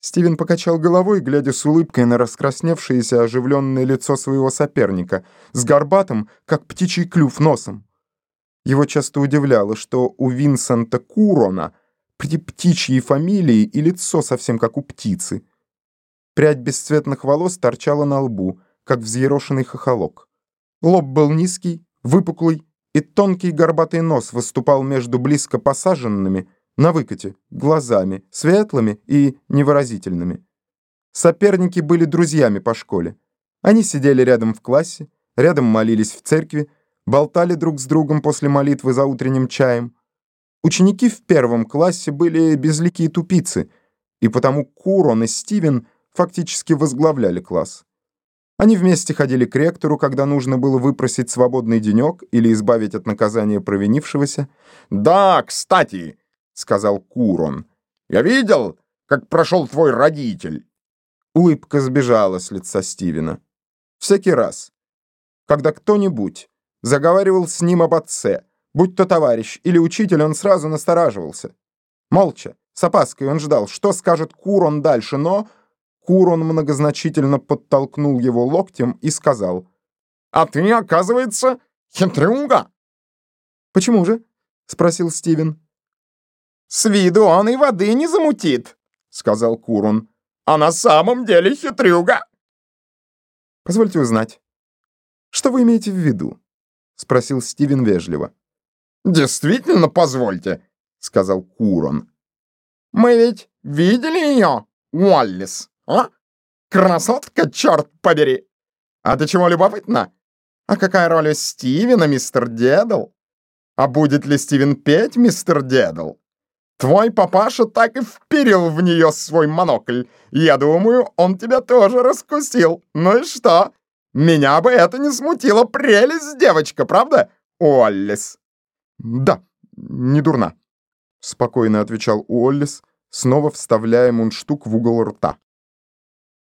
Стивен покачал головой, глядя с улыбкой на раскрасневшееся оживленное лицо своего соперника, с горбатым, как птичий клюв, носом. Его часто удивляло, что у Винсента Курона при птичьей фамилии и лицо совсем как у птицы. Прядь бесцветных волос торчала на лбу, как взъерошенный хохолок. Лоб был низкий, выпуклый, и тонкий горбатый нос выступал между близко посаженными, на выкате, глазами, светлыми и невыразительными. Соперники были друзьями по школе. Они сидели рядом в классе, рядом молились в церкви, болтали друг с другом после молитвы за утренним чаем. Ученики в первом классе были безликие тупицы, и потому Курон и Стивен фактически возглавляли класс. Они вместе ходили к ректору, когда нужно было выпросить свободный денек или избавить от наказания провинившегося. «Да, кстати!» — сказал Курон. «Я видел, как прошел твой родитель». Улыбка сбежала с лица Стивена. Всякий раз, когда кто-нибудь заговаривал с ним об отце, будь то товарищ или учитель, он сразу настораживался. Молча, с опаской он ждал, что скажет Курон дальше, но Курон многозначительно подтолкнул его локтем и сказал. «А ты, оказывается, хитрюга!» «Почему же?» — спросил Стивен. «С виду он и воды не замутит», — сказал Курун. «А на самом деле хитрюга». «Позвольте узнать, что вы имеете в виду?» — спросил Стивен вежливо. «Действительно, позвольте», — сказал Курон. «Мы ведь видели ее, Уоллис, а? Красотка, черт побери! А ты чего любопытно? А какая роль у Стивена, мистер Дедл? А будет ли Стивен петь, мистер Дедл? Твой папаша так и вперил в нее свой монокль. Я думаю, он тебя тоже раскусил. Ну и что? Меня бы это не смутило. Прелесть девочка, правда, Уоллис?» «Да, не дурна», — спокойно отвечал Уоллис, снова вставляя мундштук в угол рта.